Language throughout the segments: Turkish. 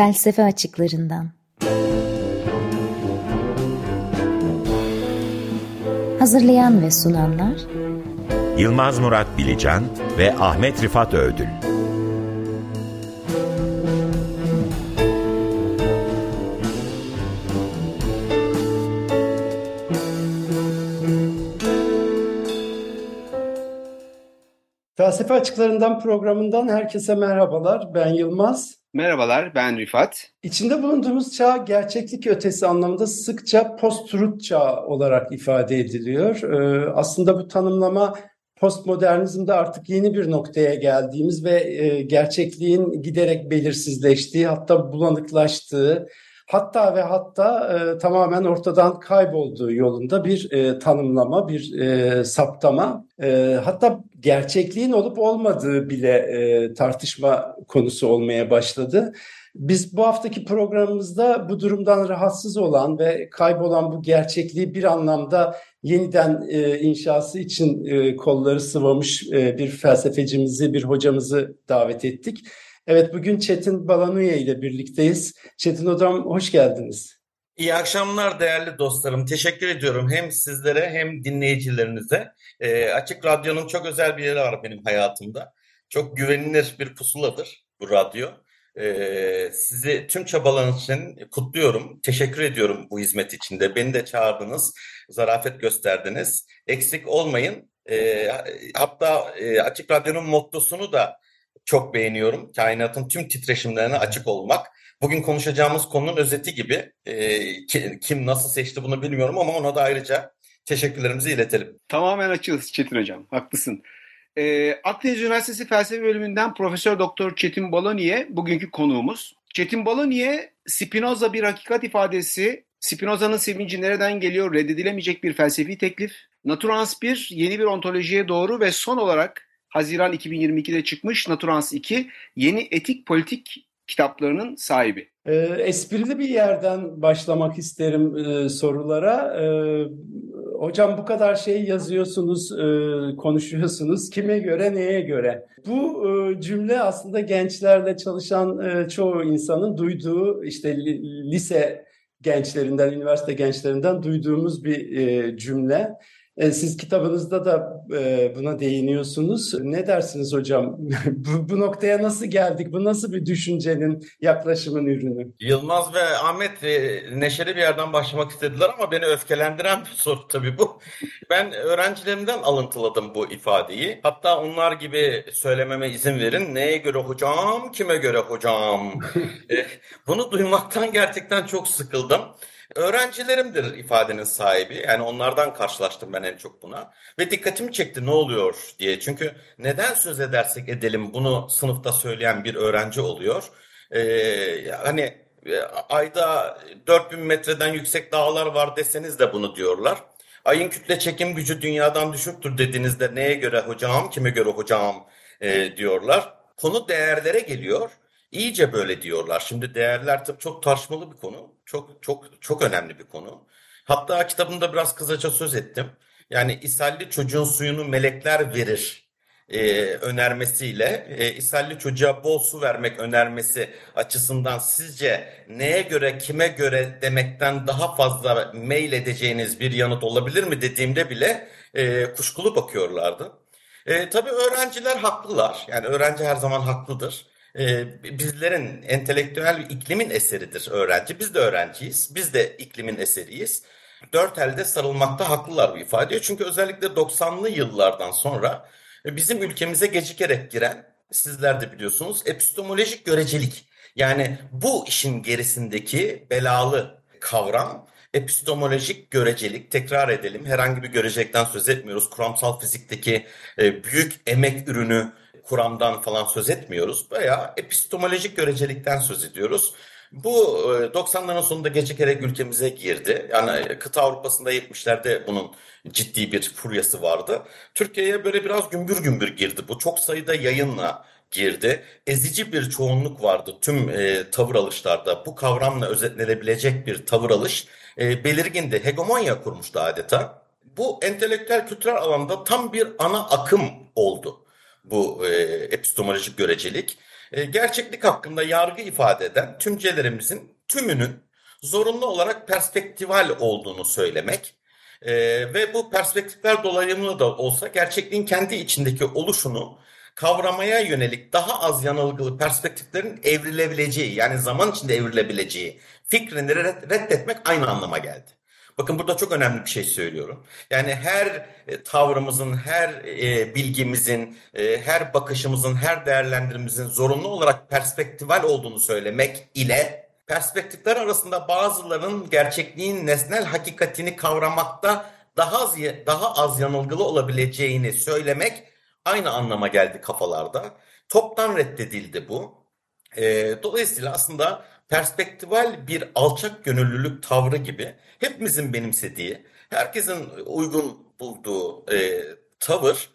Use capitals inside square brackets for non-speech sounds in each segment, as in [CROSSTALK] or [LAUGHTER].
Felsefe Açıklarından Hazırlayan ve sunanlar Yılmaz Murat Bilecan ve Ahmet Rifat Ödül Felsefe Açıklarından programından herkese merhabalar. Ben Yılmaz. Merhabalar, ben Rifat. İçinde bulunduğumuz çağ gerçeklik ötesi anlamında sıkça post-truth çağı olarak ifade ediliyor. Ee, aslında bu tanımlama postmodernizmde artık yeni bir noktaya geldiğimiz ve e, gerçekliğin giderek belirsizleştiği, hatta bulanıklaştığı, hatta ve hatta e, tamamen ortadan kaybolduğu yolunda bir e, tanımlama, bir e, saptama, e, hatta gerçekliğin olup olmadığı bile e, tartışma konusu olmaya başladı. Biz bu haftaki programımızda bu durumdan rahatsız olan ve kaybolan bu gerçekliği bir anlamda yeniden e, inşası için e, kolları sıvamış e, bir felsefecimizi, bir hocamızı davet ettik. Evet bugün Çetin Balanuya ile birlikteyiz. Çetin Hocam hoş geldiniz. İyi akşamlar değerli dostlarım. Teşekkür ediyorum hem sizlere hem dinleyicilerinize. E, Açık Radyo'nun çok özel bir yeri var benim hayatımda. Çok güvenilir bir pusuladır bu radyo. E, sizi tüm çabalarınız için kutluyorum. Teşekkür ediyorum bu hizmet içinde. Beni de çağırdınız, zarafet gösterdiniz. Eksik olmayın. E, hatta e, Açık Radyo'nun mottosunu da çok beğeniyorum. Kainatın tüm titreşimlerine açık olmak. Bugün konuşacağımız konunun özeti gibi. E, kim nasıl seçti bunu bilmiyorum ama ona da ayrıca teşekkürlerimizi iletelim. Tamamen açığız Çetin Hocam. Haklısın. E, Akdeniz Üniversitesi Felsefe Bölümünden Profesör Doktor Çetin Baloniye bugünkü konuğumuz. Çetin Baloniye Spinoza bir hakikat ifadesi, Spinoza'nın sevinci nereden geliyor reddedilemeyecek bir felsefi teklif, Naturans 1 yeni bir ontolojiye doğru ve son olarak Haziran 2022'de çıkmış Naturans 2 yeni etik politik kitaplarının sahibi. E, esprili bir yerden başlamak isterim e, sorulara. E, hocam bu kadar şey yazıyorsunuz, e, konuşuyorsunuz. Kime göre, neye göre? Bu e, cümle aslında gençlerle çalışan e, çoğu insanın duyduğu, işte li, lise gençlerinden, üniversite gençlerinden duyduğumuz bir e, cümle. E, siz kitabınızda da e, buna değiniyorsunuz. Ne dersiniz hocam? [LAUGHS] bu, bu noktaya nasıl geldik? Bu nasıl bir düşüncenin, yaklaşımın ürünü? Yılmaz ve Ahmet e, neşeli bir yerden başlamak istediler ama beni öfkelendiren bir soru tabii bu. Ben öğrencilerimden alıntıladım bu ifadeyi. Hatta onlar gibi söylememe izin verin. Neye göre hocam, kime göre hocam? [LAUGHS] Bunu duymaktan gerçekten çok sıkıldım. Öğrencilerimdir ifadenin sahibi. Yani onlardan karşılaştım ben en çok buna. Ve dikkatimi çekti ne oluyor diye. Çünkü neden söz edersek edelim bunu sınıfta söyleyen bir öğrenci oluyor. Ee, hani ayda 4000 metreden yüksek dağlar var deseniz de bunu diyorlar. Ayın kütle çekim gücü dünyadan düşüktür dediğinizde neye göre hocam, kime göre hocam e, diyorlar. Konu değerlere geliyor. İyice böyle diyorlar. Şimdi değerler tabii çok tartışmalı bir konu. Çok çok çok önemli bir konu. Hatta kitabımda biraz kısaca söz ettim. Yani ishalli çocuğun suyunu melekler verir e, önermesiyle e, ishalli çocuğa bol su vermek önermesi açısından sizce neye göre kime göre demekten daha fazla mail edeceğiniz bir yanıt olabilir mi dediğimde bile e, kuşkulu bakıyorlardı. E, tabii öğrenciler haklılar. Yani öğrenci her zaman haklıdır e, bizlerin entelektüel iklimin eseridir öğrenci. Biz de öğrenciyiz. Biz de iklimin eseriyiz. Dört elde sarılmakta haklılar bu ifade. Çünkü özellikle 90'lı yıllardan sonra bizim ülkemize gecikerek giren, sizler de biliyorsunuz, epistemolojik görecelik. Yani bu işin gerisindeki belalı kavram epistemolojik görecelik tekrar edelim. Herhangi bir görecelikten söz etmiyoruz. Kuramsal fizikteki e, büyük emek ürünü kuramdan falan söz etmiyoruz. Veya epistemolojik görecelikten söz ediyoruz. Bu 90'ların e, sonunda gecikerek ülkemize girdi. Yani e, kıta Avrupa'sında 70'lerde bunun ciddi bir furyası vardı. Türkiye'ye böyle biraz gümbür gümbür girdi bu. Çok sayıda yayınla girdi. Ezici bir çoğunluk vardı tüm e, tavır alışlarda. Bu kavramla özetlenebilecek bir tavır alış e, belirgindi. Hegemonya kurmuştu adeta. Bu entelektüel kültürel alanda tam bir ana akım oldu bu e, epistemolojik görecelik. e, gerçeklik hakkında yargı ifade eden tümcelerimizin tümünün zorunlu olarak perspektival olduğunu söylemek e, ve bu perspektifler dolayımlı da olsa gerçekliğin kendi içindeki oluşunu kavramaya yönelik daha az yanılgılı perspektiflerin evrilebileceği yani zaman içinde evrilebileceği fikrini reddetmek aynı anlama geldi. Bakın burada çok önemli bir şey söylüyorum. Yani her e, tavrımızın, her e, bilgimizin, e, her bakışımızın, her değerlendirimizin zorunlu olarak perspektival olduğunu söylemek ile perspektifler arasında bazılarının gerçekliğin nesnel hakikatini kavramakta daha az, daha az yanılgılı olabileceğini söylemek aynı anlama geldi kafalarda. Toptan reddedildi bu. Dolayısıyla aslında perspektival bir alçak gönüllülük tavrı gibi hepimizin benimsediği, herkesin uygun bulduğu e, tavır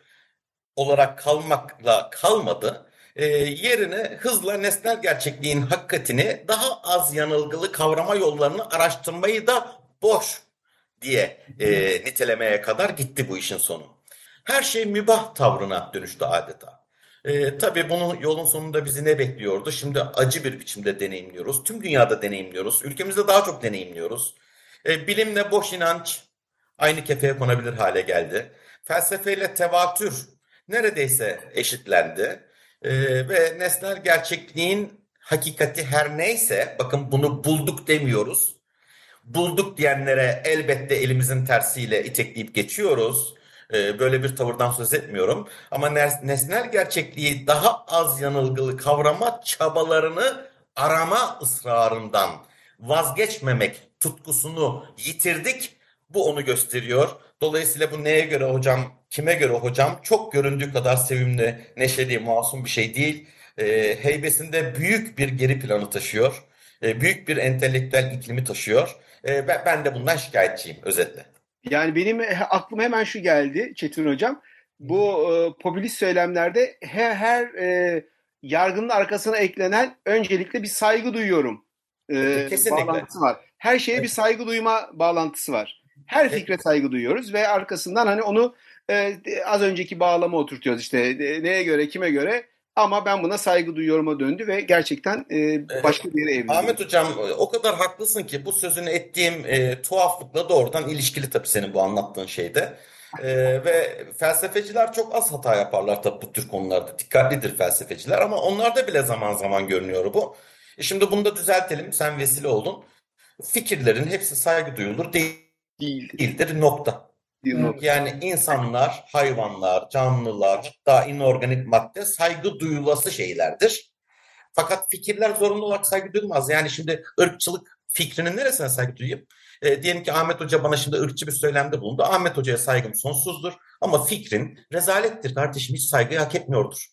olarak kalmakla kalmadı. E, yerine hızla nesnel gerçekliğin hakikatini daha az yanılgılı kavrama yollarını araştırmayı da boş diye e, nitelemeye kadar gitti bu işin sonu. Her şey mübah tavrına dönüştü adeta. E, tabii bunun yolun sonunda bizi ne bekliyordu? Şimdi acı bir biçimde deneyimliyoruz. Tüm dünyada deneyimliyoruz. Ülkemizde daha çok deneyimliyoruz. E, bilimle boş inanç aynı kefeye konabilir hale geldi. Felsefeyle tevatür neredeyse eşitlendi. E, ve nesnel gerçekliğin hakikati her neyse, bakın bunu bulduk demiyoruz. Bulduk diyenlere elbette elimizin tersiyle itekleyip geçiyoruz ee, böyle bir tavırdan söz etmiyorum. Ama nesnel gerçekliği daha az yanılgılı kavrama çabalarını arama ısrarından vazgeçmemek tutkusunu yitirdik. Bu onu gösteriyor. Dolayısıyla bu neye göre hocam, kime göre hocam? Çok göründüğü kadar sevimli, neşeli, masum bir şey değil. E, heybesinde büyük bir geri planı taşıyor. E, büyük bir entelektüel iklimi taşıyor. E, ben, ben de bundan şikayetçiyim özetle. Yani benim aklıma hemen şu geldi Çetin Hocam. Bu e, popülist söylemlerde her, her e, yargının arkasına eklenen öncelikle bir saygı duyuyorum e, Kesinlikle. bağlantısı var. Her şeye bir saygı duyma bağlantısı var. Her fikre saygı duyuyoruz ve arkasından hani onu e, az önceki bağlama oturtuyoruz işte e, neye göre kime göre ama ben buna saygı duyuyorum'a döndü ve gerçekten e, başka bir yere evrildi. Ahmet Hocam o kadar haklısın ki bu sözünü ettiğim e, tuhaflıkla doğrudan ilişkili tabii senin bu anlattığın şeyde. E, ve felsefeciler çok az hata yaparlar tabii bu tür konularda. Dikkatlidir felsefeciler ama onlarda bile zaman zaman görünüyor bu. E şimdi bunu da düzeltelim. Sen vesile oldun. Fikirlerin hepsi saygı duyulur değil, değildir nokta. Yani insanlar, hayvanlar, canlılar, hatta inorganik madde saygı duyulası şeylerdir. Fakat fikirler zorunlu olarak saygı duyulmaz. Yani şimdi ırkçılık fikrinin neresine saygı duyayım? E, diyelim ki Ahmet Hoca bana şimdi ırkçı bir söylemde bulundu. Ahmet Hoca'ya saygım sonsuzdur. Ama fikrin rezalettir kardeşim hiç saygı hak etmiyordur.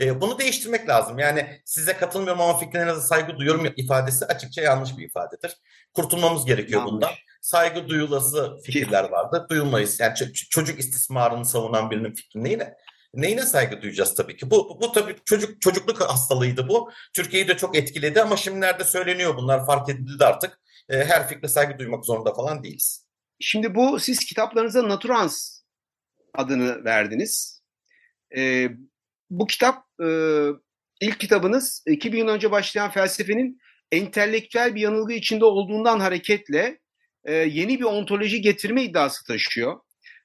E, bunu değiştirmek lazım. Yani size katılmıyorum ama fikrinize saygı duyuyorum ifadesi açıkça yanlış bir ifadedir. Kurtulmamız gerekiyor yanlış. bundan. Saygı duyulası fikirler vardı. Duyulmayız. Yani çocuk istismarını savunan birinin fikri neyine? Neyine saygı duyacağız tabii ki? Bu, bu, bu tabii çocuk çocukluk hastalığıydı bu. Türkiye'yi de çok etkiledi ama şimdilerde söyleniyor bunlar fark edildi artık. E, her fikre saygı duymak zorunda falan değiliz. Şimdi bu siz kitaplarınıza Naturans adını verdiniz. E, bu kitap e, ilk kitabınız 2000 yıl önce başlayan felsefenin entelektüel bir yanılgı içinde olduğundan hareketle e, yeni bir ontoloji getirme iddiası taşıyor.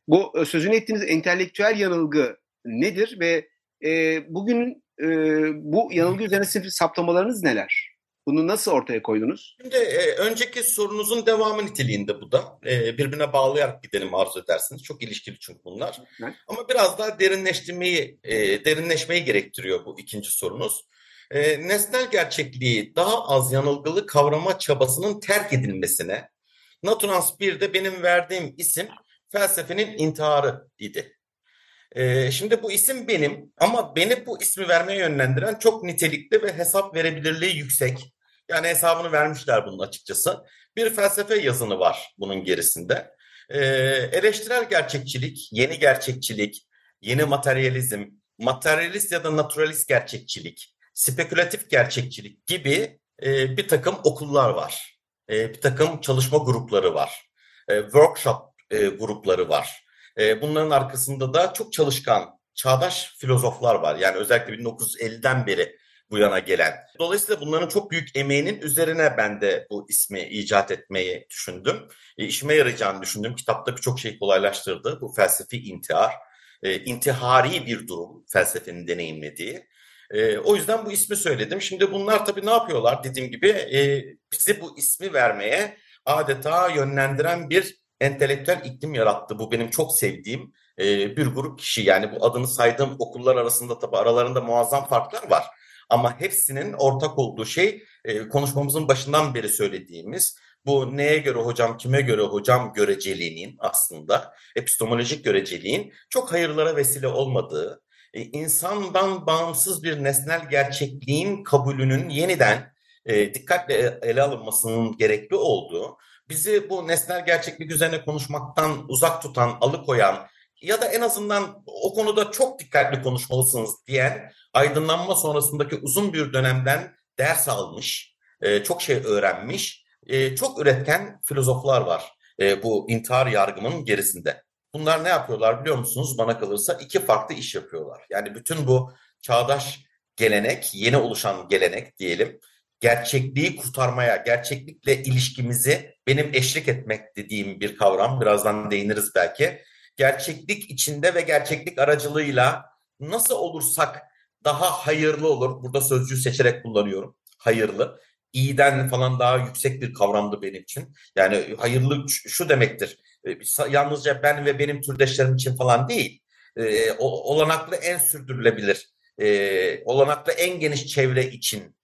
Bu e, sözünü ettiğiniz entelektüel yanılgı nedir ve e, bugün e, bu yanılgı üzerine saptamalarınız neler? Bunu nasıl ortaya koydunuz? Şimdi e, önceki sorunuzun devamı niteliğinde bu da. E, birbirine bağlayarak gidelim arzu edersiniz. Çok ilişkili çünkü bunlar. Evet. Ama biraz daha derinleştirmeyi, e, derinleşmeyi gerektiriyor bu ikinci sorunuz. E, nesnel gerçekliği daha az yanılgılı kavrama çabasının terk edilmesine, Naturans 1'de benim verdiğim isim felsefenin intiharı idi. Ee, şimdi bu isim benim ama beni bu ismi vermeye yönlendiren çok nitelikli ve hesap verebilirliği yüksek. Yani hesabını vermişler bunun açıkçası. Bir felsefe yazını var bunun gerisinde. Ee, eleştirel gerçekçilik, yeni gerçekçilik, yeni materyalizm, materyalist ya da naturalist gerçekçilik, spekülatif gerçekçilik gibi e, bir takım okullar var. E, bir takım çalışma grupları var. E, workshop e, grupları var. E, bunların arkasında da çok çalışkan çağdaş filozoflar var. Yani özellikle 1950'den beri bu yana gelen. Dolayısıyla bunların çok büyük emeğinin üzerine ben de bu ismi icat etmeyi düşündüm. E, işime yarayacağını düşündüm. Kitapta birçok şeyi kolaylaştırdı. Bu felsefi intihar, e, intihari bir durum felsefenin deneyimlediği. E, o yüzden bu ismi söyledim. Şimdi bunlar tabii ne yapıyorlar? Dediğim gibi e, bizi bu ismi vermeye adeta yönlendiren bir entelektüel iklim yarattı. Bu benim çok sevdiğim e, bir grup kişi. Yani bu adını saydığım okullar arasında tabii aralarında muazzam farklar var. Ama hepsinin ortak olduğu şey e, konuşmamızın başından beri söylediğimiz bu neye göre hocam, kime göre hocam göreceliğinin aslında epistemolojik göreceliğin çok hayırlara vesile olmadığı, e, insandan bağımsız bir nesnel gerçekliğin kabulünün yeniden e, dikkatle ele alınmasının gerekli olduğu, bizi bu nesnel gerçeklik üzerine konuşmaktan uzak tutan, alıkoyan ya da en azından o konuda çok dikkatli konuşmalısınız diyen aydınlanma sonrasındaki uzun bir dönemden ders almış, e, çok şey öğrenmiş, e, çok üretken filozoflar var e, bu intihar yargımının gerisinde. Bunlar ne yapıyorlar biliyor musunuz? Bana kalırsa iki farklı iş yapıyorlar. Yani bütün bu çağdaş gelenek, yeni oluşan gelenek diyelim, gerçekliği kurtarmaya, gerçeklikle ilişkimizi benim eşlik etmek dediğim bir kavram. Birazdan değiniriz belki. Gerçeklik içinde ve gerçeklik aracılığıyla nasıl olursak daha hayırlı olur. Burada sözcüğü seçerek kullanıyorum. Hayırlı. İyiden falan daha yüksek bir kavramdı benim için. Yani hayırlı şu demektir. E, yalnızca ben ve benim türdeşlerim için falan değil. E, olanaklı en sürdürülebilir, e, olanaklı en geniş çevre için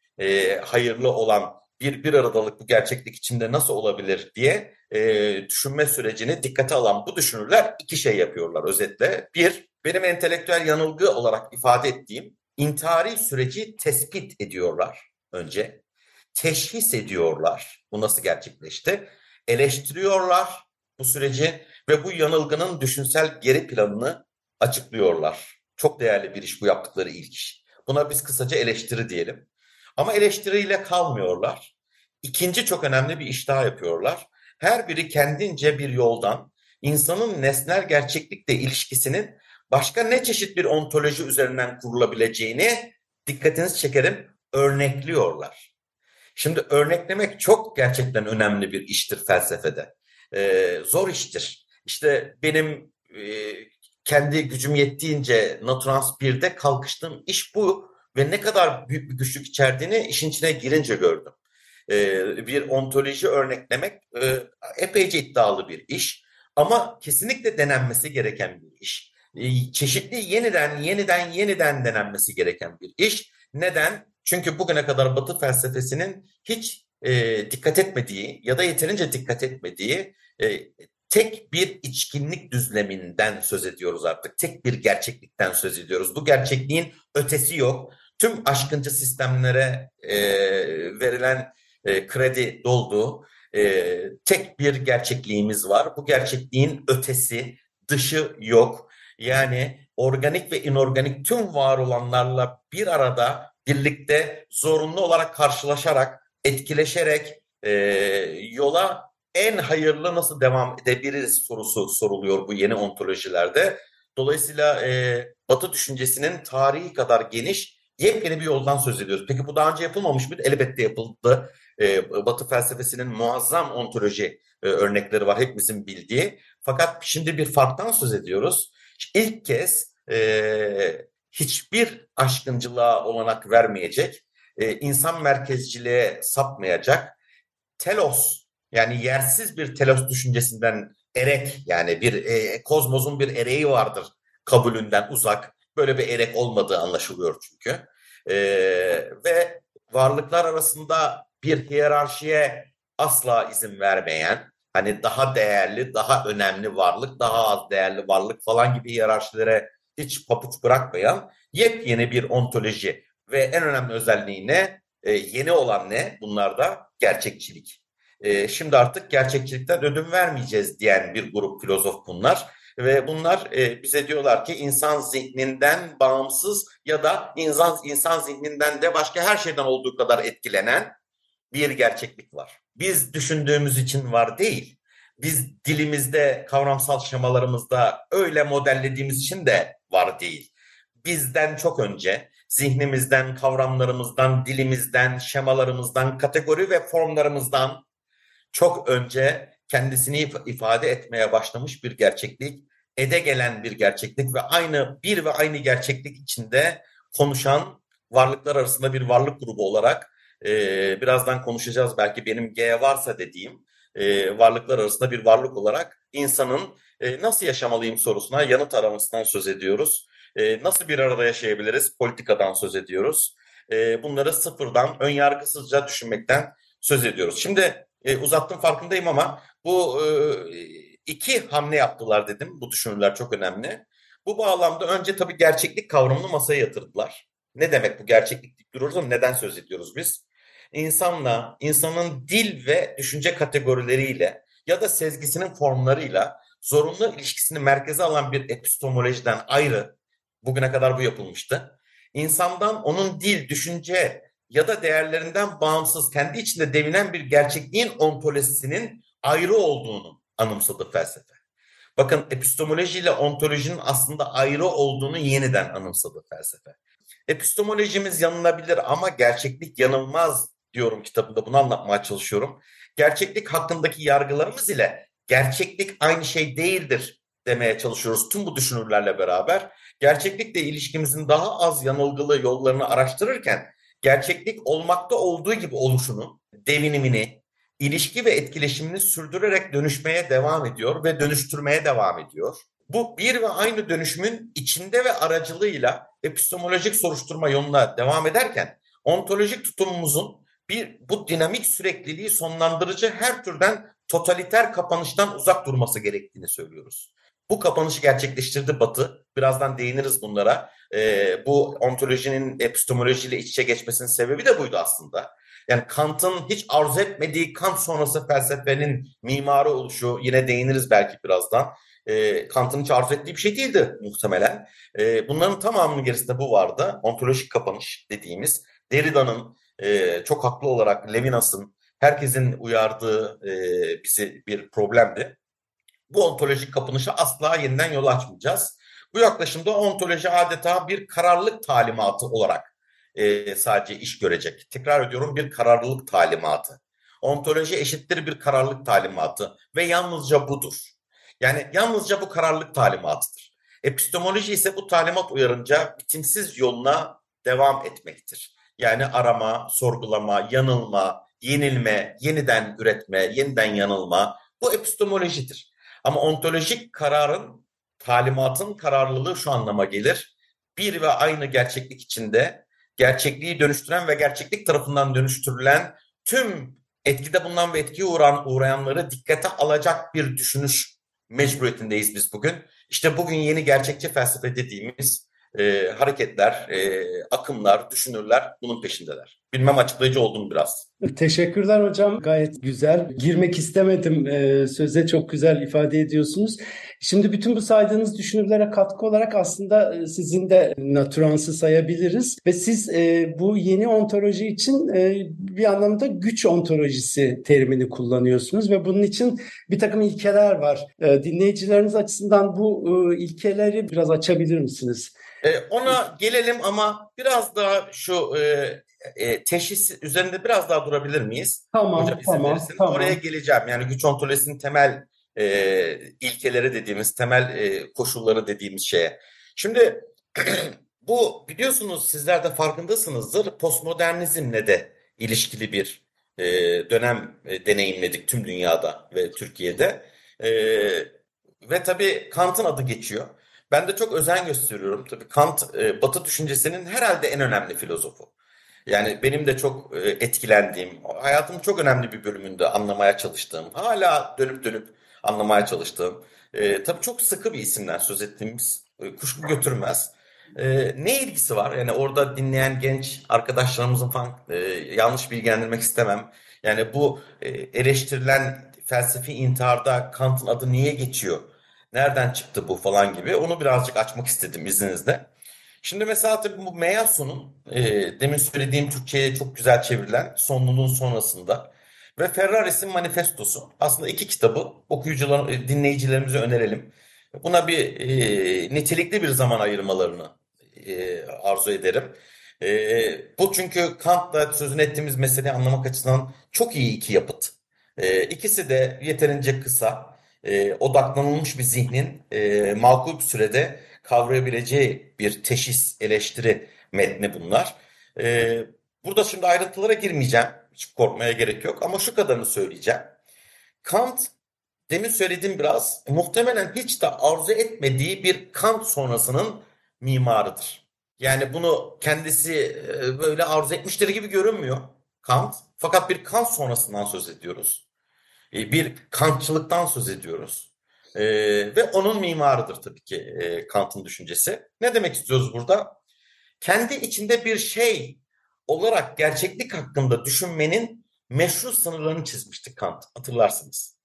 hayırlı olan bir bir aradalık bu gerçeklik içinde nasıl olabilir diye düşünme sürecini dikkate alan bu düşünürler iki şey yapıyorlar özetle. Bir, benim entelektüel yanılgı olarak ifade ettiğim intihari süreci tespit ediyorlar önce. Teşhis ediyorlar. Bu nasıl gerçekleşti? Eleştiriyorlar bu süreci ve bu yanılgının düşünsel geri planını açıklıyorlar. Çok değerli bir iş bu yaptıkları ilk iş. Buna biz kısaca eleştiri diyelim. Ama eleştiriyle kalmıyorlar. İkinci çok önemli bir iş daha yapıyorlar. Her biri kendince bir yoldan insanın nesnel gerçeklikle ilişkisinin başka ne çeşit bir ontoloji üzerinden kurulabileceğini dikkatinizi çekerim örnekliyorlar. Şimdi örneklemek çok gerçekten önemli bir iştir felsefede e, zor iştir. İşte benim e, kendi gücüm yettiğince Naturans 1'de kalkıştığım iş bu ve ne kadar büyük bir güçlük içerdiğini işin içine girince gördüm. E, bir ontoloji örneklemek e, epeyce iddialı bir iş ama kesinlikle denenmesi gereken bir iş. E, çeşitli yeniden yeniden yeniden denenmesi gereken bir iş. Neden? Çünkü bugüne kadar Batı felsefesinin hiç e, dikkat etmediği ya da yeterince dikkat etmediği e, tek bir içkinlik düzleminden söz ediyoruz artık. Tek bir gerçeklikten söz ediyoruz. Bu gerçekliğin ötesi yok. Tüm aşkıncı sistemlere e, verilen e, kredi doldu. E, tek bir gerçekliğimiz var. Bu gerçekliğin ötesi, dışı yok. Yani organik ve inorganik tüm var olanlarla bir arada birlikte zorunlu olarak karşılaşarak etkileşerek e, yola en hayırlı nasıl devam edebiliriz sorusu soruluyor bu yeni ontolojilerde. Dolayısıyla e, Batı düşüncesinin tarihi kadar geniş yepyeni bir yoldan söz ediyoruz. Peki bu daha önce yapılmamış mıydı? Elbette yapıldı. E, Batı felsefesinin muazzam ontoloji e, örnekleri var hepimizin bildiği. Fakat şimdi bir farktan söz ediyoruz. İlk kez e, hiçbir aşkıncılığa olanak vermeyecek e, insan merkezciliğe sapmayacak. Telos yani yersiz bir telos düşüncesinden erek yani bir e, kozmosun bir ereği vardır kabulünden uzak. Böyle bir erek olmadığı anlaşılıyor çünkü. E, ve varlıklar arasında bir hiyerarşiye asla izin vermeyen hani daha değerli daha önemli varlık daha az değerli varlık falan gibi hiyerarşilere hiç papuç bırakmayan yepyeni bir ontoloji ve en önemli özelliği ne? E, yeni olan ne? Bunlarda gerçekçilik. E, şimdi artık gerçekçilikten ödün vermeyeceğiz diyen bir grup filozof bunlar. Ve bunlar e, bize diyorlar ki insan zihninden bağımsız ya da insan insan zihninden de başka her şeyden olduğu kadar etkilenen bir gerçeklik var. Biz düşündüğümüz için var değil. Biz dilimizde, kavramsal şemalarımızda öyle modellediğimiz için de var değil. Bizden çok önce zihnimizden, kavramlarımızdan, dilimizden, şemalarımızdan, kategori ve formlarımızdan çok önce kendisini ifade etmeye başlamış bir gerçeklik, ede gelen bir gerçeklik ve aynı bir ve aynı gerçeklik içinde konuşan varlıklar arasında bir varlık grubu olarak e, birazdan konuşacağız belki benim G varsa dediğim e, varlıklar arasında bir varlık olarak insanın e, nasıl yaşamalıyım sorusuna yanıt aramasından söz ediyoruz. E, nasıl bir arada yaşayabiliriz? Politikadan söz ediyoruz. E, bunları sıfırdan, önyargısızca düşünmekten söz ediyoruz. Şimdi e, uzattım farkındayım ama bu e, iki hamle yaptılar dedim. Bu düşünürler çok önemli. Bu bağlamda önce tabii gerçeklik kavramını masaya yatırdılar. Ne demek bu gerçeklik deyip duruyoruz ama neden söz ediyoruz biz? İnsanla, insanın dil ve düşünce kategorileriyle ya da sezgisinin formlarıyla zorunlu ilişkisini merkeze alan bir epistemolojiden ayrı, bugüne kadar bu yapılmıştı. İnsandan onun dil, düşünce ya da değerlerinden bağımsız kendi içinde devinen bir gerçekliğin ontolojisinin ayrı olduğunu anımsadı felsefe. Bakın epistemoloji ile ontolojinin aslında ayrı olduğunu yeniden anımsadı felsefe. Epistemolojimiz yanılabilir ama gerçeklik yanılmaz diyorum kitabımda bunu anlatmaya çalışıyorum. Gerçeklik hakkındaki yargılarımız ile gerçeklik aynı şey değildir demeye çalışıyoruz tüm bu düşünürlerle beraber. Gerçeklikle ilişkimizin daha az yanılgılı yollarını araştırırken gerçeklik olmakta olduğu gibi oluşunu, devinimini, ilişki ve etkileşimini sürdürerek dönüşmeye devam ediyor ve dönüştürmeye devam ediyor. Bu bir ve aynı dönüşümün içinde ve aracılığıyla epistemolojik soruşturma yoluna devam ederken ontolojik tutumumuzun bir bu dinamik sürekliliği sonlandırıcı her türden totaliter kapanıştan uzak durması gerektiğini söylüyoruz. Bu kapanışı gerçekleştirdi Batı. Birazdan değiniriz bunlara. Ee, bu ontolojinin epistemolojiyle iç içe geçmesinin sebebi de buydu aslında. Yani Kant'ın hiç arzu etmediği Kant sonrası felsefenin mimarı oluşu yine değiniriz belki birazdan. E, Kant'ın hiç arzu ettiği bir şey değildi muhtemelen. E, bunların tamamının gerisinde bu vardı. Ontolojik kapanış dediğimiz. Derrida'nın e, çok haklı olarak Levinas'ın herkesin uyardığı e, bizi bir problemdi. Bu ontolojik kapanışa asla yeniden yol açmayacağız. Bu yaklaşımda ontoloji adeta bir kararlılık talimatı olarak e, sadece iş görecek. Tekrar ediyorum bir kararlılık talimatı. Ontoloji eşittir bir kararlılık talimatı ve yalnızca budur. Yani yalnızca bu kararlılık talimatıdır. Epistemoloji ise bu talimat uyarınca bitimsiz yoluna devam etmektir. Yani arama, sorgulama, yanılma, yenilme, yeniden üretme, yeniden yanılma bu epistemolojidir. Ama ontolojik kararın, talimatın kararlılığı şu anlama gelir. Bir ve aynı gerçeklik içinde gerçekliği dönüştüren ve gerçeklik tarafından dönüştürülen tüm etkide bulunan ve etkiye uğran, uğrayanları dikkate alacak bir düşünüş mecburiyetindeyiz biz bugün. İşte bugün yeni gerçekçi felsefe dediğimiz e, hareketler, e, akımlar, düşünürler bunun peşindeler. Bilmem açıklayıcı oldum biraz. Teşekkürler hocam. Gayet güzel. Girmek istemedim. E, söze çok güzel ifade ediyorsunuz. Şimdi bütün bu saydığınız düşünürlere katkı olarak aslında e, sizin de Naturans'ı sayabiliriz. Ve siz e, bu yeni ontoloji için e, bir anlamda güç ontolojisi terimini kullanıyorsunuz. Ve bunun için bir takım ilkeler var. E, dinleyicileriniz açısından bu e, ilkeleri biraz açabilir misiniz? E, ona gelelim ama biraz daha şu e, e, teşhis üzerinde biraz daha durabilir miyiz? Tamam, Hocam, tamam, tamam. Oraya geleceğim. Yani güç ontolojisinin temel e, ilkeleri dediğimiz, temel e, koşulları dediğimiz şeye. Şimdi [CLEARS THROAT] bu biliyorsunuz sizler de farkındasınızdır postmodernizmle de ilişkili bir e, dönem e, deneyimledik tüm dünyada ve Türkiye'de. E, ve tabii Kant'ın adı geçiyor. Ben de çok özen gösteriyorum. Tabii Kant e, Batı düşüncesinin herhalde en önemli filozofu. Yani benim de çok e, etkilendiğim, hayatımın çok önemli bir bölümünde anlamaya çalıştığım, hala dönüp dönüp anlamaya çalıştığım, e, tabii çok sıkı bir isimden söz ettiğimiz e, kuşku götürmez. E, ne ilgisi var? Yani orada dinleyen genç arkadaşlarımızın falan e, yanlış bilgilendirmek istemem. Yani bu e, eleştirilen felsefi intiharda Kant'ın adı niye geçiyor? Nereden çıktı bu falan gibi. Onu birazcık açmak istedim izninizle. Şimdi mesela tabii bu Meyasu'nun e, demin söylediğim Türkçe'ye çok güzel çevrilen Sonluluğun Sonrasında ve Ferraris'in Manifestosu. Aslında iki kitabı okuyucular, e, dinleyicilerimize önerelim. Buna bir e, nitelikli bir zaman ayırmalarını e, arzu ederim. E, bu çünkü Kant'la sözünü ettiğimiz meseleyi anlamak açısından çok iyi iki yapıt. E, ikisi de yeterince kısa, e, odaklanılmış bir zihnin e, makul bir sürede kavrayabileceği bir teşhis, eleştiri metni bunlar. E, burada şimdi ayrıntılara girmeyeceğim. Hiç korkmaya gerek yok ama şu kadarını söyleyeceğim. Kant demin söylediğim biraz muhtemelen hiç de arzu etmediği bir Kant sonrasının mimarıdır. Yani bunu kendisi e, böyle arzu etmiştir gibi görünmüyor Kant. Fakat bir Kant sonrasından söz ediyoruz. E, bir Kantçılıktan söz ediyoruz. E, ve onun mimarıdır tabii ki Kant'ın düşüncesi. Ne demek istiyoruz burada? Kendi içinde bir şey olarak gerçeklik hakkında düşünmenin meşru sınırlarını çizmiştik Kant hatırlarsınız.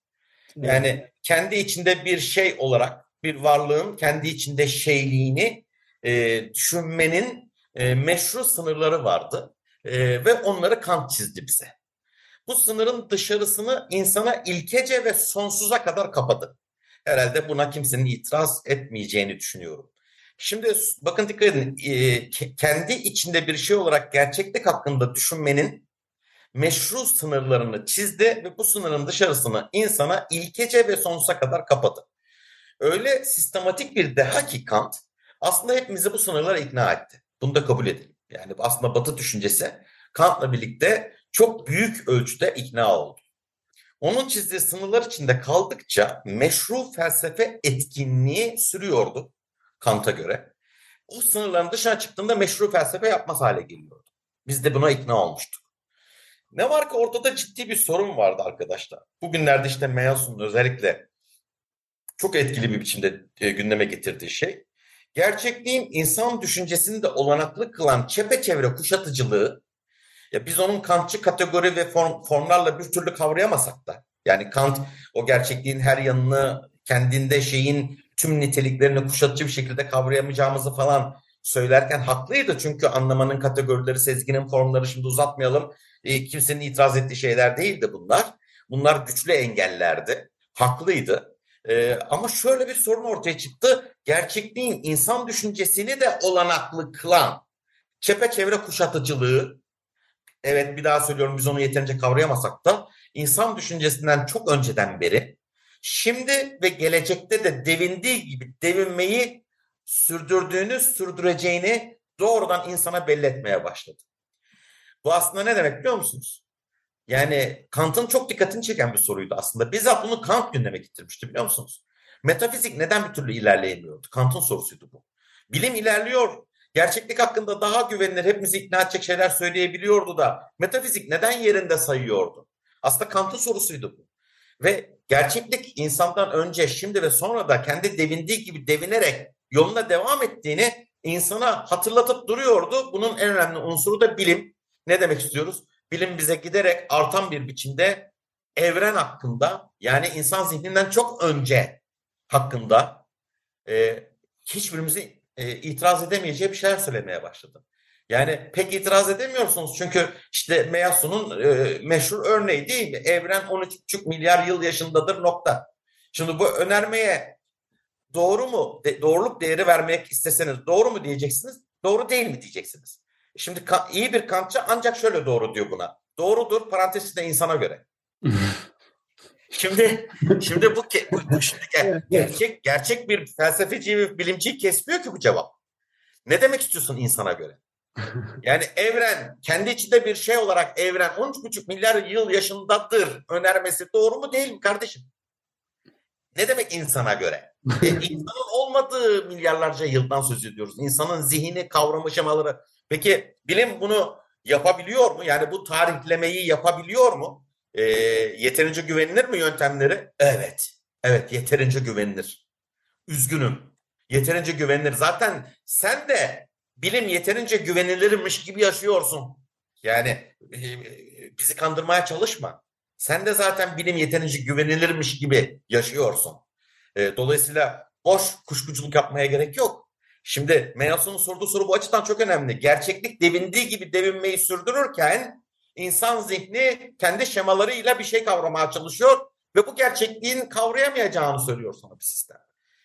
Yani kendi içinde bir şey olarak bir varlığın kendi içinde şeyliğini e, düşünmenin e, meşru sınırları vardı e, ve onları Kant çizdi bize. Bu sınırın dışarısını insana ilkece ve sonsuza kadar kapadı. Herhalde buna kimsenin itiraz etmeyeceğini düşünüyorum. Şimdi bakın dikkat edin, e, kendi içinde bir şey olarak gerçeklik hakkında düşünmenin meşru sınırlarını çizdi ve bu sınırın dışarısını insana ilkece ve sonsuza kadar kapadı. Öyle sistematik bir deha ki Kant aslında hepimizi bu sınırlara ikna etti. Bunu da kabul edelim. Yani aslında Batı düşüncesi Kant'la birlikte çok büyük ölçüde ikna oldu. Onun çizdiği sınırlar içinde kaldıkça meşru felsefe etkinliği sürüyordu Kant'a göre. O sınırların dışına çıktığında meşru felsefe yapmaz hale geliyordu. Biz de buna ikna olmuştuk. Ne var ki ortada ciddi bir sorun vardı arkadaşlar. Bugünlerde işte Meyason'un özellikle çok etkili bir biçimde e, gündeme getirdiği şey. Gerçekliğin insan düşüncesini de olanaklı kılan çepeçevre kuşatıcılığı ya biz onun Kantçı kategori ve form, formlarla bir türlü kavrayamasak da yani Kant o gerçekliğin her yanını kendinde şeyin tüm niteliklerini kuşatıcı bir şekilde kavrayamayacağımızı falan söylerken haklıydı. Çünkü anlamanın kategorileri, sezginin formları şimdi uzatmayalım. E, kimsenin itiraz ettiği şeyler değildi bunlar. Bunlar güçlü engellerdi. Haklıydı. E, ama şöyle bir sorun ortaya çıktı. Gerçekliğin insan düşüncesini de olanaklı kılan çepeçevre kuşatıcılığı, evet bir daha söylüyorum biz onu yeterince kavrayamasak da insan düşüncesinden çok önceden beri şimdi ve gelecekte de devindiği gibi devinmeyi sürdürdüğünü, sürdüreceğini doğrudan insana belli etmeye başladı. Bu aslında ne demek biliyor musunuz? Yani Kant'ın çok dikkatini çeken bir soruydu aslında. Bizzat bunu Kant gündeme getirmişti biliyor musunuz? Metafizik neden bir türlü ilerleyemiyordu? Kant'ın sorusuydu bu. Bilim ilerliyor. Gerçeklik hakkında daha güvenilir, hepimizi ikna edecek şeyler söyleyebiliyordu da metafizik neden yerinde sayıyordu? Aslında Kant'ın sorusuydu bu. Ve gerçeklik insandan önce, şimdi ve sonra da kendi devindiği gibi devinerek yoluna devam ettiğini insana hatırlatıp duruyordu. Bunun en önemli unsuru da bilim. Ne demek istiyoruz? Bilim bize giderek artan bir biçimde evren hakkında yani insan zihninden çok önce hakkında e, hiçbirimizi e, itiraz edemeyeceği bir şeyler söylemeye başladı. Yani pek itiraz edemiyorsunuz çünkü işte Meyasu'nun e, meşhur örneği değil mi? Evren 13,5 milyar yıl yaşındadır nokta. Şimdi bu önermeye doğru mu, de, doğruluk değeri vermek isteseniz doğru mu diyeceksiniz, doğru değil mi diyeceksiniz. Şimdi iyi bir Kantçı ancak şöyle doğru diyor buna. Doğrudur parantez insana göre. [LAUGHS] şimdi şimdi bu, bu şimdi gerçek gerçek bir felsefeci bir bilimci kesmiyor ki bu cevap. Ne demek istiyorsun insana göre? [LAUGHS] Yani evren kendi içinde bir şey olarak evren 13,5 milyar yıl yaşındadır önermesi doğru mu değil mi kardeşim? Ne demek insana göre? e, [LAUGHS] insanın olmadığı milyarlarca yıldan söz ediyoruz. İnsanın zihni, kavramı, şemaları. Peki bilim bunu yapabiliyor mu? Yani bu tarihlemeyi yapabiliyor mu? E, yeterince güvenilir mi yöntemleri? Evet. Evet yeterince güvenilir. Üzgünüm. Yeterince güvenilir. Zaten sen de bilim yeterince güvenilirmiş gibi yaşıyorsun. Yani e, bizi kandırmaya çalışma. Sen de zaten bilim yeterince güvenilirmiş gibi yaşıyorsun. E, dolayısıyla boş kuşkuculuk yapmaya gerek yok. Şimdi Meyason'un sorduğu soru bu açıdan çok önemli. Gerçeklik devindiği gibi devinmeyi sürdürürken insan zihni kendi şemalarıyla bir şey kavramaya çalışıyor ve bu gerçekliğin kavrayamayacağını söylüyor sana bir sistem.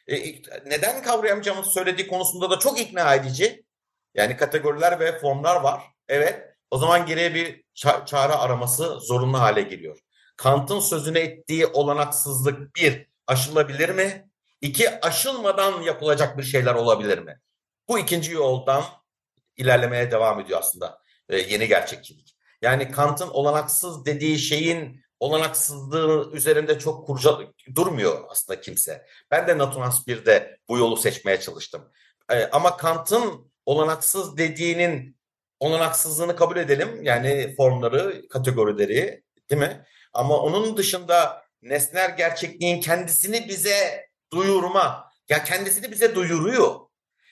E, neden kavrayamayacağımızı söylediği konusunda da çok ikna edici. Yani kategoriler ve formlar var. Evet. O zaman geriye bir ça- çare araması zorunlu hale geliyor. Kant'ın sözüne ettiği olanaksızlık bir, aşılabilir mi? İki, aşılmadan yapılacak bir şeyler olabilir mi? Bu ikinci yoldan ilerlemeye devam ediyor aslında e, yeni gerçekçilik. Yani Kant'ın olanaksız dediği şeyin olanaksızlığı üzerinde çok kurca durmuyor aslında kimse. Ben de Naturans 1'de bu yolu seçmeye çalıştım. E, ama Kant'ın olanaksız dediğinin olanaksızlığını kabul edelim. Yani formları, kategorileri değil mi? Ama onun dışında nesnel gerçekliğin kendisini bize duyurma. Ya kendisini bize duyuruyor.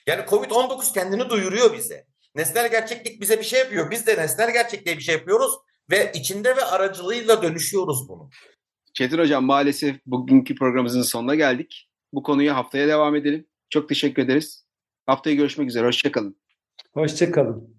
Yani Covid-19 kendini duyuruyor bize. Nesnel gerçeklik bize bir şey yapıyor. Biz de nesnel gerçekliğe bir şey yapıyoruz ve içinde ve aracılığıyla dönüşüyoruz bunu. Çetin Hocam maalesef bugünkü programımızın sonuna geldik. Bu konuyu haftaya devam edelim. Çok teşekkür ederiz. Haftaya görüşmek üzere. Hoşçakalın. Hoşçakalın.